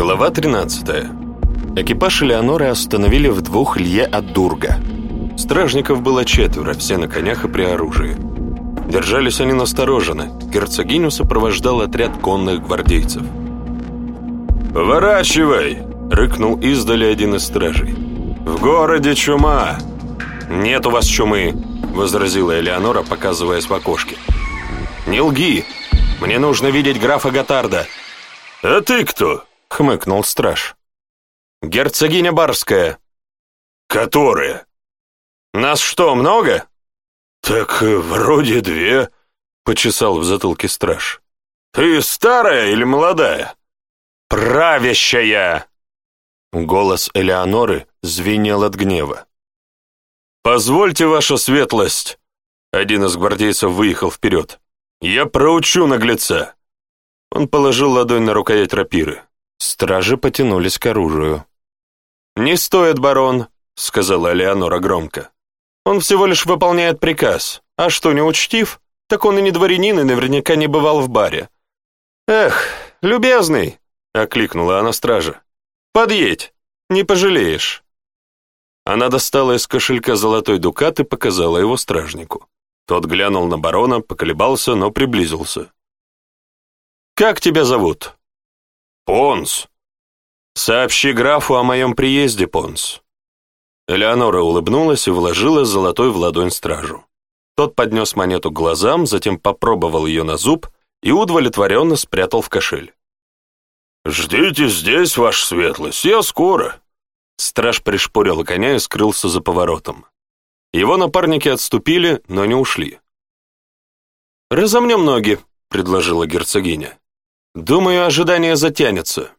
Глава 13. Экипаж Элеоноры остановили в двух лье от Дурга. Стражников было четверо, все на конях и при оружии. Держались они настороженно. Герцогиню сопровождал отряд конных гвардейцев. «Поворачивай!» — рыкнул издали один из стражей. «В городе чума!» «Нет у вас чумы!» — возразила Элеонора, показываясь в окошке. «Не лги! Мне нужно видеть графа Готарда!» «А ты кто?» — хмыкнул страж. «Герцогиня Барская». «Которая?» «Нас что, много?» «Так э, вроде две», — почесал в затылке страж. «Ты старая или молодая?» «Правящая!» Голос Элеоноры звенел от гнева. «Позвольте, ваша светлость!» Один из гвардейцев выехал вперед. «Я проучу наглеца!» Он положил ладонь на рукоять рапиры. Стражи потянулись к оружию. «Не стоит, барон», — сказала Элеонора громко. «Он всего лишь выполняет приказ. А что, не учтив? Так он и не дворянин, и наверняка не бывал в баре». «Эх, любезный!» — окликнула она стража. «Подъедь, не пожалеешь». Она достала из кошелька золотой дукат и показала его стражнику. Тот глянул на барона, поколебался, но приблизился. «Как тебя зовут?» «Понс! Сообщи графу о моем приезде, Понс!» Элеонора улыбнулась и вложила золотой в ладонь стражу. Тот поднес монету к глазам, затем попробовал ее на зуб и удовлетворенно спрятал в кошель. «Ждите здесь, ваша светлость, я скоро!» Страж пришпорил коня и скрылся за поворотом. Его напарники отступили, но не ушли. «Разомнем ноги», — предложила герцогиня. Думаю, ожидание затянется.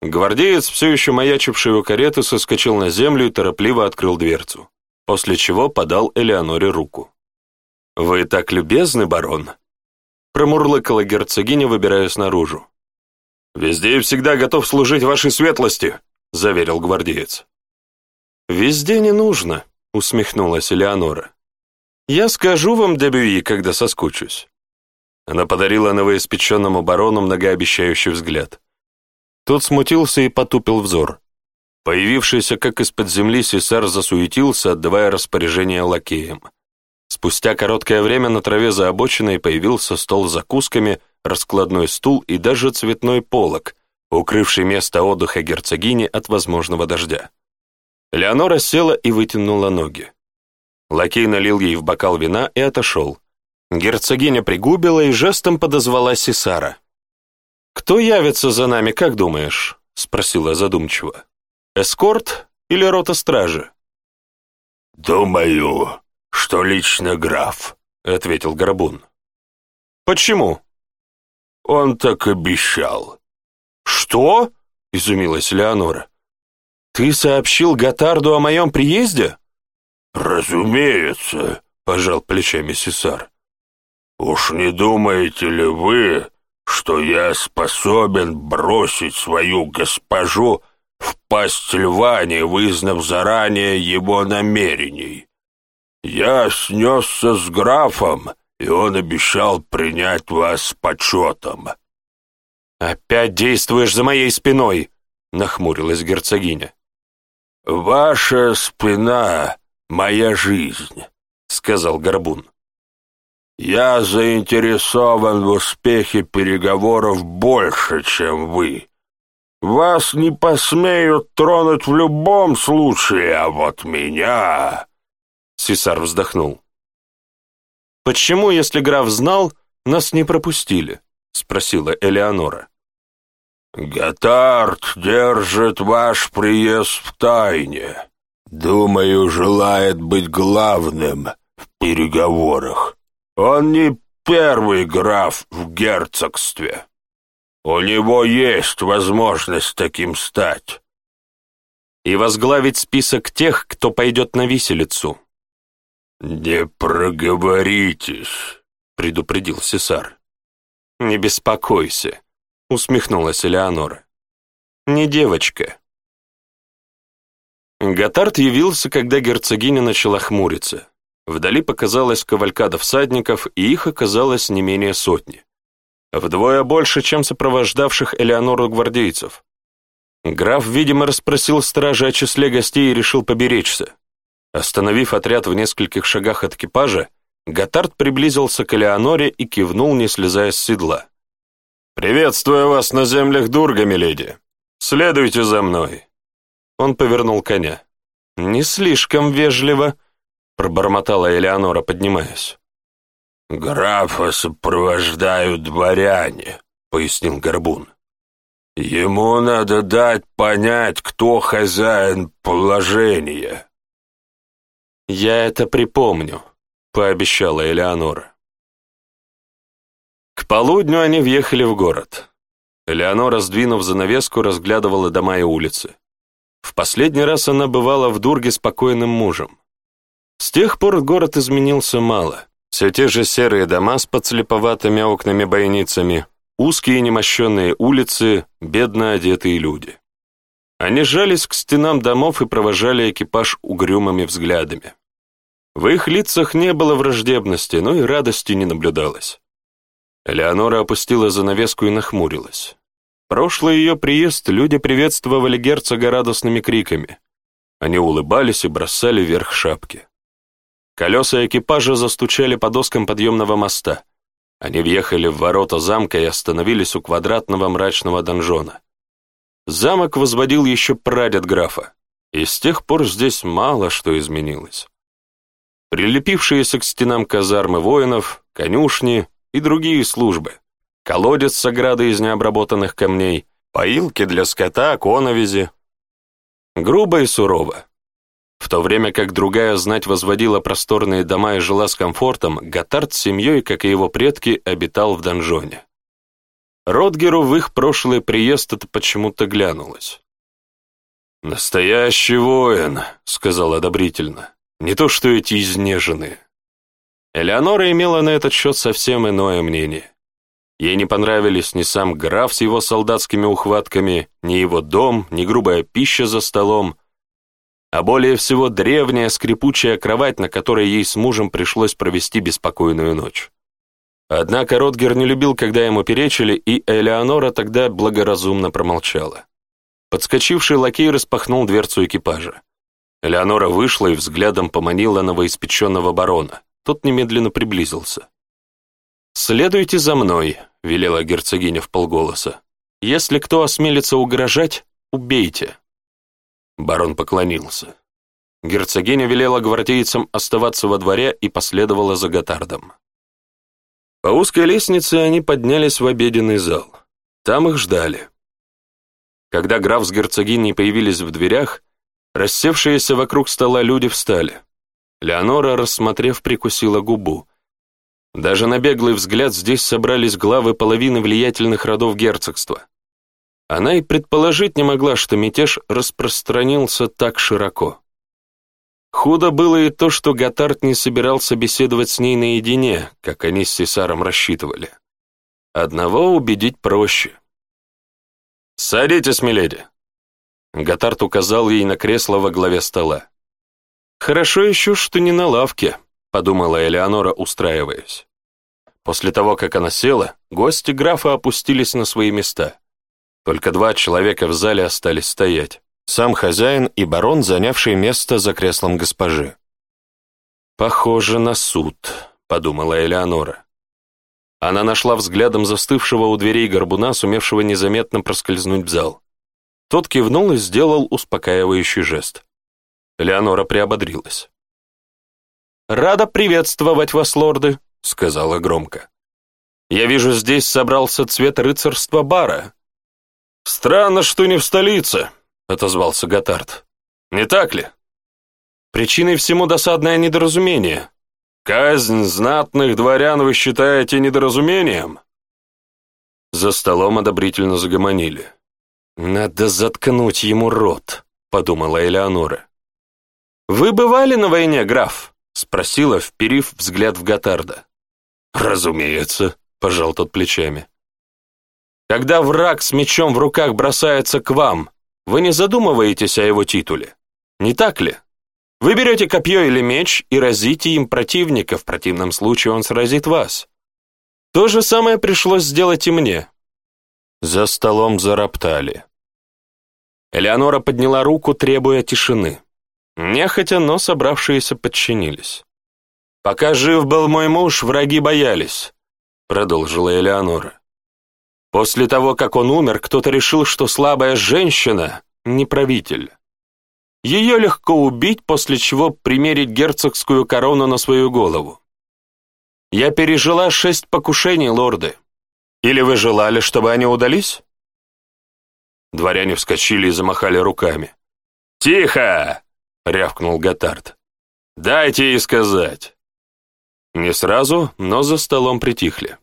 Гвардеец, все еще маячивший у кареты, соскочил на землю и торопливо открыл дверцу, после чего подал Элеоноре руку. «Вы так любезны, барон!» Промурлыкала герцогиня, выбираясь наружу. «Везде и всегда готов служить вашей светлости!» — заверил гвардеец. «Везде не нужно», — усмехнулась Элеонора. «Я скажу вам, Дебюи, когда соскучусь. Она подарила новоиспеченному барону многообещающий взгляд. Тот смутился и потупил взор. Появившийся как из-под земли сесар засуетился, отдавая распоряжение лакеям. Спустя короткое время на траве за обочиной появился стол с закусками, раскладной стул и даже цветной полог, укрывший место отдыха герцогини от возможного дождя. Леонора села и вытянула ноги. Лакей налил ей в бокал вина и отошел, Герцогиня пригубила и жестом подозвала Сесара. «Кто явится за нами, как думаешь?» — спросила задумчиво. «Эскорт или рота стражи?» «Думаю, что лично граф», — ответил Горбун. «Почему?» «Он так обещал». «Что?» — изумилась Леонора. «Ты сообщил Готарду о моем приезде?» «Разумеется», — пожал плечами Сесар. «Уж не думаете ли вы, что я способен бросить свою госпожу в пасть льва, не вызнав заранее его намерений? Я снесся с графом, и он обещал принять вас почетом». «Опять действуешь за моей спиной!» — нахмурилась герцогиня. «Ваша спина — моя жизнь», — сказал Горбун. Я заинтересован в успехе переговоров больше, чем вы. Вас не посмеют тронуть в любом случае, а вот меня...» Сесар вздохнул. «Почему, если граф знал, нас не пропустили?» — спросила Элеонора. «Готард держит ваш приезд в тайне. Думаю, желает быть главным в переговорах», он не первый граф в герцогстве. У него есть возможность таким стать. И возглавить список тех, кто пойдет на виселицу. «Не проговоритесь», — предупредил Сесар. «Не беспокойся», — усмехнулась Элеонора. «Не девочка». Готард явился, когда герцогиня начала хмуриться. Вдали показалась кавалькада всадников, и их оказалось не менее сотни. Вдвое больше, чем сопровождавших Элеонору гвардейцев. Граф, видимо, расспросил стражи о числе гостей и решил поберечься. Остановив отряд в нескольких шагах от экипажа, Готард приблизился к Элеоноре и кивнул, не слезая с седла. «Приветствую вас на землях Дурга, миледи! Следуйте за мной!» Он повернул коня. «Не слишком вежливо», — пробормотала Элеонора, поднимаясь. «Графа сопровождают дворяне», — пояснил Горбун. «Ему надо дать понять, кто хозяин положения». «Я это припомню», — пообещала Элеонора. К полудню они въехали в город. Элеонора, сдвинув занавеску, разглядывала дома и улицы. В последний раз она бывала в Дурге с покойным мужем. С тех пор город изменился мало. Все те же серые дома с подслеповатыми окнами-бойницами, узкие немощенные улицы, бедно одетые люди. Они жались к стенам домов и провожали экипаж угрюмыми взглядами. В их лицах не было враждебности, но и радости не наблюдалось. Элеонора опустила занавеску и нахмурилась. Прошлый ее приезд люди приветствовали герцога радостными криками. Они улыбались и бросали вверх шапки. Колеса экипажа застучали по доскам подъемного моста. Они въехали в ворота замка и остановились у квадратного мрачного донжона. Замок возводил еще прадед графа, и с тех пор здесь мало что изменилось. Прилепившиеся к стенам казармы воинов, конюшни и другие службы, колодец с оградой из необработанных камней, поилки для скота, коновизи. Грубо и сурово, в то время как другая знать возводила просторные дома и жила с комфортом, Готард с семьей, как и его предки, обитал в донжоне. Ротгеру в их прошлый приезд это почему-то глянулось. «Настоящий воин», — сказал одобрительно, — «не то что эти изнеженные». Элеонора имела на этот счет совсем иное мнение. Ей не понравились ни сам граф с его солдатскими ухватками, ни его дом, ни грубая пища за столом, а более всего древняя скрипучая кровать, на которой ей с мужем пришлось провести беспокойную ночь. Однако Ротгер не любил, когда ему перечили, и Элеонора тогда благоразумно промолчала. Подскочивший лакей распахнул дверцу экипажа. Элеонора вышла и взглядом поманила новоиспеченного барона. Тот немедленно приблизился. «Следуйте за мной», — велела герцогиня в полголоса. «Если кто осмелится угрожать, убейте». Барон поклонился. Герцогиня велела гвардейцам оставаться во дворе и последовала за Готардом. По узкой лестнице они поднялись в обеденный зал. Там их ждали. Когда граф с герцогиней появились в дверях, рассевшиеся вокруг стола люди встали. Леонора, рассмотрев, прикусила губу. Даже на беглый взгляд здесь собрались главы половины влиятельных родов герцогства. Она и предположить не могла, что мятеж распространился так широко. Худо было и то, что Готард не собирался беседовать с ней наедине, как они с Сесаром рассчитывали. Одного убедить проще. «Садитесь, миледи!» Готард указал ей на кресло во главе стола. «Хорошо еще, что не на лавке», — подумала Элеонора, устраиваясь. После того, как она села, гости графа опустились на свои места. Только два человека в зале остались стоять. Сам хозяин и барон, занявший место за креслом госпожи. «Похоже на суд», — подумала Элеонора. Она нашла взглядом застывшего у дверей горбуна, сумевшего незаметно проскользнуть в зал. Тот кивнул и сделал успокаивающий жест. Элеонора приободрилась. «Рада приветствовать вас, лорды», — сказала громко. «Я вижу, здесь собрался цвет рыцарства бара. «Странно, что не в столице», — отозвался Готард. «Не так ли?» «Причиной всему досадное недоразумение». «Казнь знатных дворян вы считаете недоразумением?» За столом одобрительно загомонили. «Надо заткнуть ему рот», — подумала Элеонора. «Вы бывали на войне, граф?» — спросила, вперив взгляд в Готарда. «Разумеется», — пожал тот плечами. Когда враг с мечом в руках бросается к вам, вы не задумываетесь о его титуле. Не так ли? Вы берете копье или меч и разите им противника, в противном случае он сразит вас. То же самое пришлось сделать и мне. За столом зароптали. Элеонора подняла руку, требуя тишины. Нехотя, но собравшиеся подчинились. «Пока жив был мой муж, враги боялись», — продолжила Элеонора. После того, как он умер, кто-то решил, что слабая женщина — не правитель. Ее легко убить, после чего примерить герцогскую корону на свою голову. Я пережила шесть покушений, лорды. Или вы желали, чтобы они удались?» Дворяне вскочили и замахали руками. «Тихо!» — рявкнул Готард. «Дайте ей сказать!» Не сразу, но за столом притихли.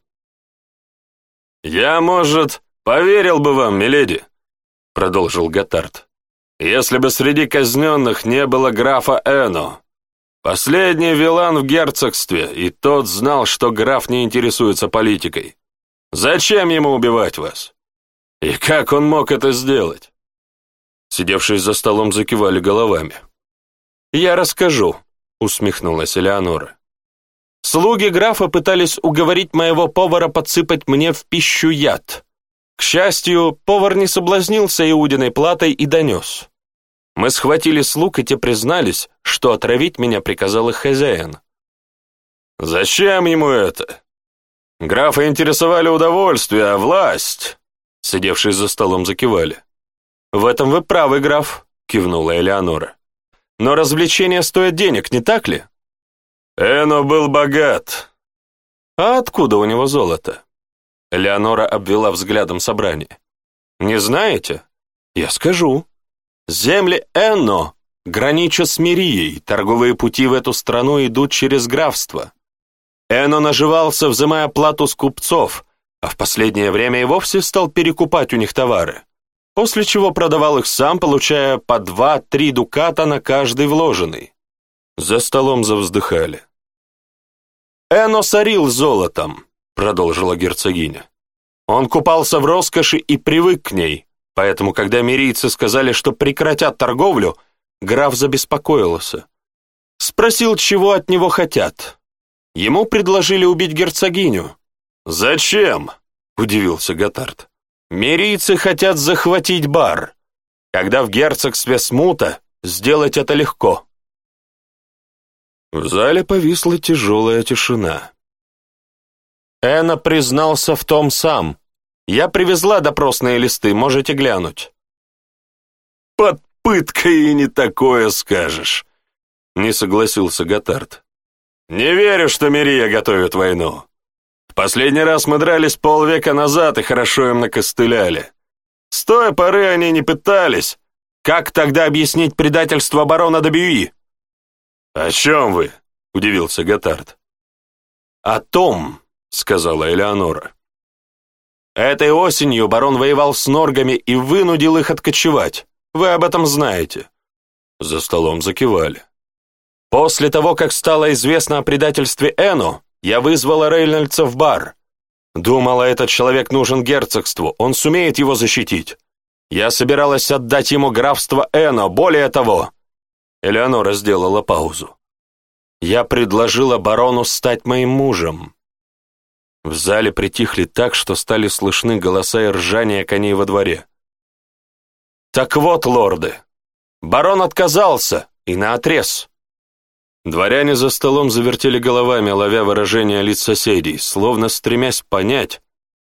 «Я, может, поверил бы вам, миледи», — продолжил Готард, «если бы среди казненных не было графа Эно. Последний вилан в герцогстве, и тот знал, что граф не интересуется политикой. Зачем ему убивать вас? И как он мог это сделать?» Сидевшие за столом закивали головами. «Я расскажу», — усмехнулась Элеонора. Слуги графа пытались уговорить моего повара подсыпать мне в пищу яд. К счастью, повар не соблазнился Иудиной платой и донес. Мы схватили слуг, и те признались, что отравить меня приказал их хозяин. «Зачем ему это? Графа интересовали удовольствие, а власть...» Сидевшие за столом закивали. «В этом вы правы, граф», — кивнула Элеонора. «Но развлечения стоят денег, не так ли?» Эно был богат. А откуда у него золото? Леонора обвела взглядом собрание. Не знаете? Я скажу. Земли Эно граничат с Мирией, торговые пути в эту страну идут через графство. Эно наживался, взимая плату с купцов, а в последнее время и вовсе стал перекупать у них товары, после чего продавал их сам, получая по два-три дуката на каждый вложенный. За столом завздыхали. «Эно сорил золотом», — продолжила герцогиня. «Он купался в роскоши и привык к ней, поэтому, когда мирийцы сказали, что прекратят торговлю, граф забеспокоился. Спросил, чего от него хотят. Ему предложили убить герцогиню». «Зачем?» — удивился Готард. «Мирийцы хотят захватить бар. Когда в герцогстве смута, сделать это легко». В зале повисла тяжелая тишина. Эна признался в том сам. Я привезла допросные листы, можете глянуть. Под пыткой и не такое скажешь, не согласился Готард. Не верю, что Мирия готовит войну. В последний раз мы дрались полвека назад и хорошо им накостыляли. С той поры они не пытались. Как тогда объяснить предательство барона Добьюи? «О чем вы?» — удивился Готард. «О том», — сказала Элеонора. «Этой осенью барон воевал с норгами и вынудил их откочевать. Вы об этом знаете». За столом закивали. «После того, как стало известно о предательстве Эну, я вызвала Рейнольдса в бар. Думала, этот человек нужен герцогству, он сумеет его защитить. Я собиралась отдать ему графство Эно, более того, Элеонора сделала паузу. «Я предложила барону стать моим мужем». В зале притихли так, что стали слышны голоса и ржание коней во дворе. «Так вот, лорды, барон отказался, и наотрез». Дворяне за столом завертели головами, ловя выражения лиц соседей, словно стремясь понять,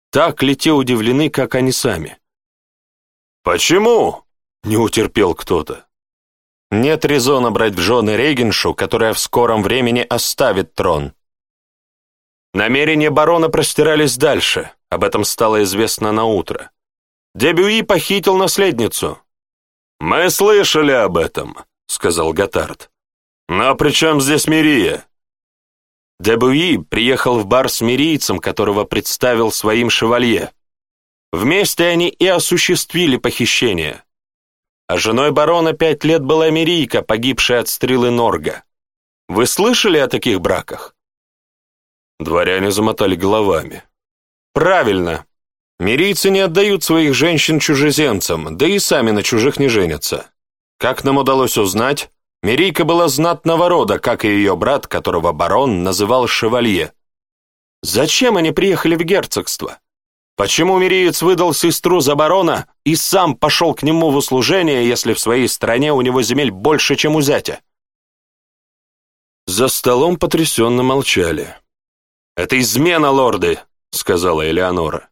так ли те удивлены, как они сами. «Почему?» — не утерпел кто-то. Нет резона брать в жены регеншу, которая в скором времени оставит трон. Намерения барона простирались дальше, об этом стало известно на утро. Дебюи похитил наследницу. «Мы слышали об этом», — сказал Готард. «Но при чем здесь Мирия?» Дебюи приехал в бар с мирийцем, которого представил своим шевалье. Вместе они и осуществили похищение а женой барона пять лет была Мирийка, погибшая от стрелы Норга. Вы слышали о таких браках?» Дворяне замотали головами. «Правильно. Мирийцы не отдают своих женщин чужеземцам, да и сами на чужих не женятся. Как нам удалось узнать, Мирийка была знатного рода, как и ее брат, которого барон называл шевалье. Зачем они приехали в герцогство?» Почему Мириец выдал сестру за барона и сам пошел к нему в услужение, если в своей стране у него земель больше, чем у зятя? За столом потрясенно молчали. «Это измена, лорды!» — сказала Элеонора.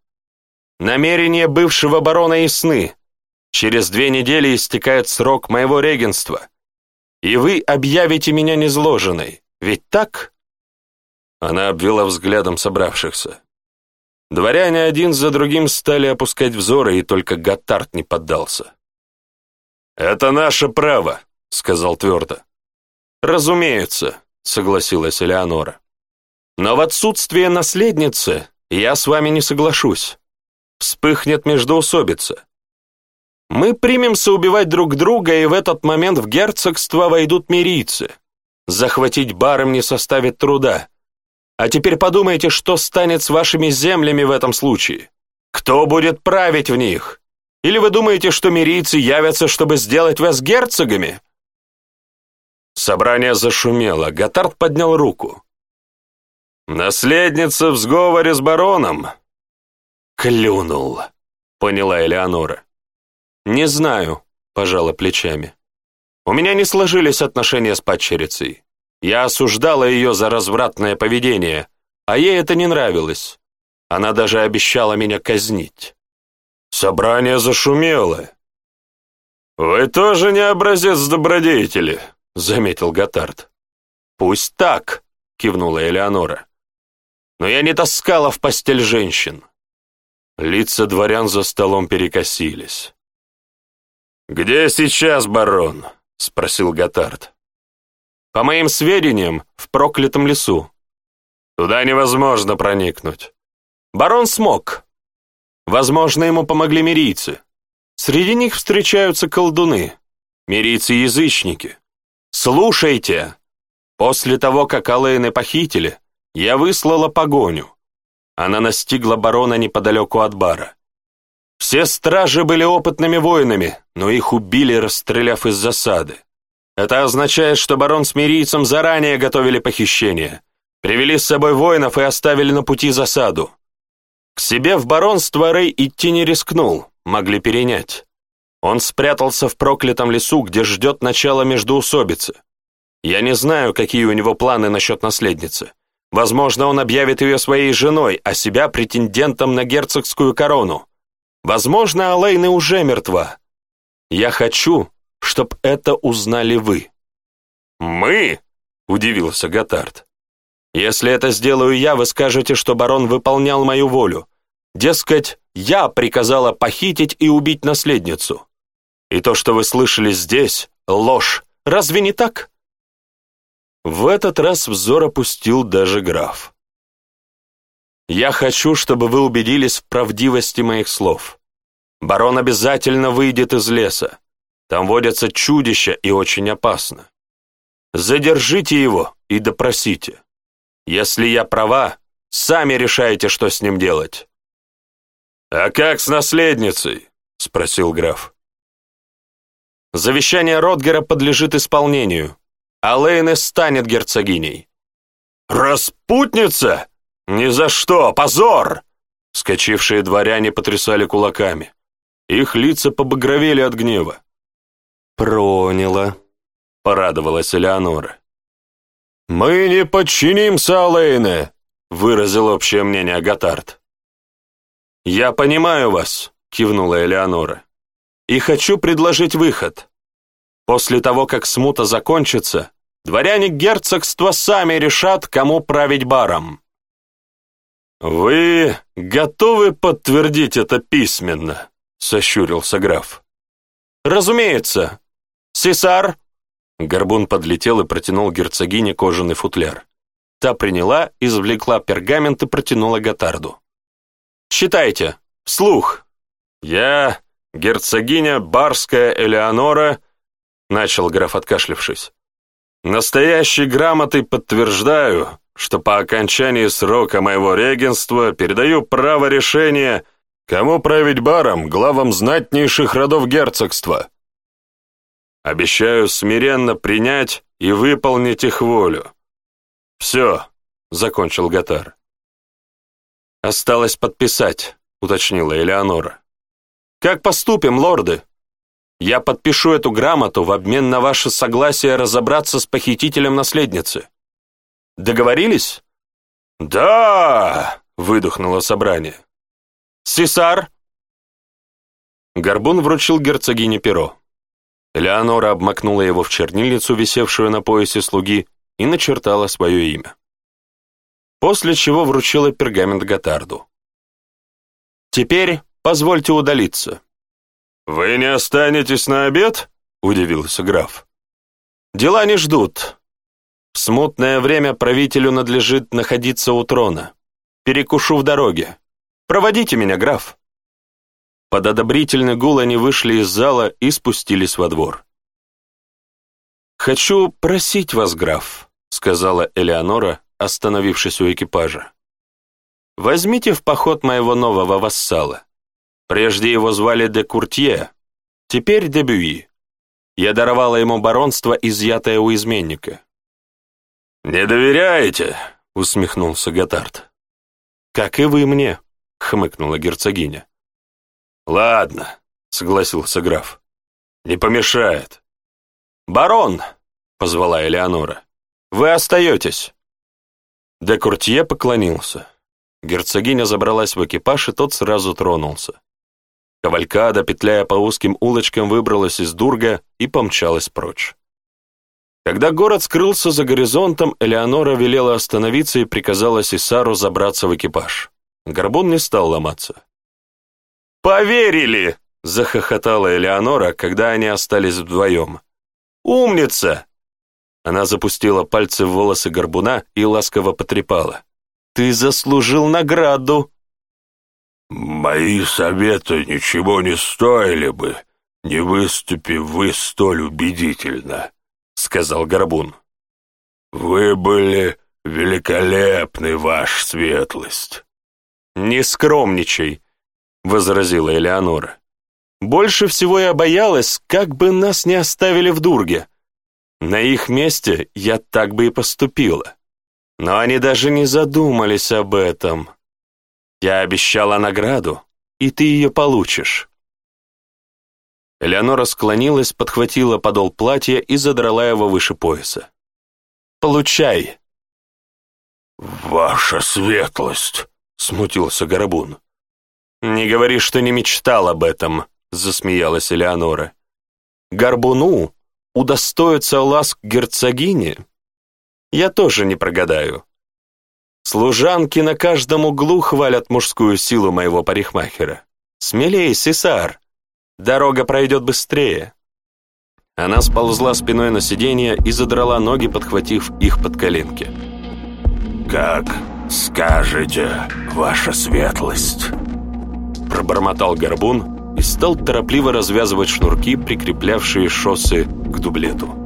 «Намерения бывшего барона ясны. Через две недели истекает срок моего регенства. И вы объявите меня незложенной, ведь так?» Она обвела взглядом собравшихся. Дворяне один за другим стали опускать взоры, и только Готтард не поддался. «Это наше право», — сказал твердо. «Разумеется», — согласилась Элеонора. «Но в отсутствие наследницы я с вами не соглашусь. Вспыхнет междоусобица. Мы примемся убивать друг друга, и в этот момент в герцогство войдут мирийцы. Захватить баром не составит труда. А теперь подумайте, что станет с вашими землями в этом случае. Кто будет править в них? Или вы думаете, что мирийцы явятся, чтобы сделать вас герцогами?» Собрание зашумело, Готард поднял руку. «Наследница в сговоре с бароном!» «Клюнул», — поняла Элеонора. «Не знаю», — пожала плечами. «У меня не сложились отношения с падчерицей. Я осуждала ее за развратное поведение, а ей это не нравилось. Она даже обещала меня казнить. Собрание зашумело. «Вы тоже не образец добродетели», — заметил Готард. «Пусть так», — кивнула Элеонора. «Но я не таскала в постель женщин». Лица дворян за столом перекосились. «Где сейчас барон?» — спросил Готард. По моим сведениям, в проклятом лесу. Туда невозможно проникнуть. Барон смог. Возможно, ему помогли мирийцы. Среди них встречаются колдуны, мирийцы-язычники. Слушайте! После того, как Алэйны похитили, я выслала погоню. Она настигла барона неподалеку от бара. Все стражи были опытными воинами, но их убили, расстреляв из засады. Это означает, что барон с мирийцем заранее готовили похищение, привели с собой воинов и оставили на пути засаду. К себе в баронство Рэй идти не рискнул, могли перенять. Он спрятался в проклятом лесу, где ждет начало междоусобицы. Я не знаю, какие у него планы насчет наследницы. Возможно, он объявит ее своей женой, а себя претендентом на герцогскую корону. Возможно, Алейна уже мертва. Я хочу, чтоб это узнали вы». «Мы?» — удивился Готард. «Если это сделаю я, вы скажете, что барон выполнял мою волю. Дескать, я приказала похитить и убить наследницу. И то, что вы слышали здесь, — ложь. Разве не так?» В этот раз взор опустил даже граф. «Я хочу, чтобы вы убедились в правдивости моих слов. Барон обязательно выйдет из леса. Там водятся чудища и очень опасно. Задержите его и допросите. Если я права, сами решайте, что с ним делать». «А как с наследницей?» — спросил граф. «Завещание Ротгера подлежит исполнению, а Лейнес станет герцогиней». «Распутница? Ни за что! Позор!» Скочившие дворяне потрясали кулаками. Их лица побагровели от гнева. «Проняла», — порадовалась Элеонора. «Мы не подчинимся, Алэйне», — выразил общее мнение Гатард. «Я понимаю вас», — кивнула Элеонора. «И хочу предложить выход. После того, как смута закончится, дворяне герцогства сами решат, кому править баром». «Вы готовы подтвердить это письменно?» — сощурился граф. «Разумеется», «Сесар!» Горбун подлетел и протянул герцогине кожаный футляр. Та приняла, извлекла пергамент и протянула Готарду. «Читайте! слух. «Я, герцогиня Барская Элеонора», — начал граф, откашлившись. «Настоящей грамотой подтверждаю, что по окончании срока моего регенства передаю право решения, кому править баром, главам знатнейших родов герцогства». Обещаю смиренно принять и выполнить их волю. Все, закончил Гатар. Осталось подписать, уточнила Элеонора. Как поступим, лорды? Я подпишу эту грамоту в обмен на ваше согласие разобраться с похитителем наследницы. Договорились? Да! выдохнуло собрание. Сесар! Горбун вручил герцогине перо. Леонора обмакнула его в чернильницу, висевшую на поясе слуги, и начертала свое имя. После чего вручила пергамент Готарду. «Теперь позвольте удалиться». «Вы не останетесь на обед?» — удивился граф. «Дела не ждут. В смутное время правителю надлежит находиться у трона. Перекушу в дороге. Проводите меня, граф». Под одобрительный гул они вышли из зала и спустились во двор. «Хочу просить вас, граф», — сказала Элеонора, остановившись у экипажа. «Возьмите в поход моего нового вассала. Прежде его звали де Куртье, теперь де Бюи. Я даровала ему баронство, изъятое у изменника». «Не доверяете?» — усмехнулся Готард. «Как и вы мне», — хмыкнула герцогиня. «Ладно», — согласился граф. «Не помешает». «Барон!» — позвала Элеонора. «Вы остаетесь!» Де Куртье поклонился. Герцогиня забралась в экипаж, и тот сразу тронулся. Кавалькада, петляя по узким улочкам, выбралась из Дурга и помчалась прочь. Когда город скрылся за горизонтом, Элеонора велела остановиться и приказала Сесару забраться в экипаж. Горбун не стал ломаться. «Поверили!» — захохотала Элеонора, когда они остались вдвоем. «Умница!» Она запустила пальцы в волосы горбуна и ласково потрепала. «Ты заслужил награду!» «Мои советы ничего не стоили бы, не выступив вы столь убедительно», — сказал Горбун. «Вы были великолепны, ваша светлость». «Не скромничай», — возразила Элеонора. «Больше всего я боялась, как бы нас не оставили в Дурге. На их месте я так бы и поступила. Но они даже не задумались об этом. Я обещала награду, и ты ее получишь». Элеонора склонилась, подхватила подол платья и задрала его выше пояса. «Получай!» «Ваша светлость!» — смутился Горобун. «Не говори, что не мечтал об этом», — засмеялась Элеонора. «Горбуну удостоится ласк герцогини? Я тоже не прогадаю. Служанки на каждом углу хвалят мужскую силу моего парикмахера. Смелей, Сесар, дорога пройдет быстрее». Она сползла спиной на сиденье и задрала ноги, подхватив их под коленки. «Как скажете, ваша светлость!» пробормотал горбун и стал торопливо развязывать шнурки, прикреплявшие шоссы к дублету.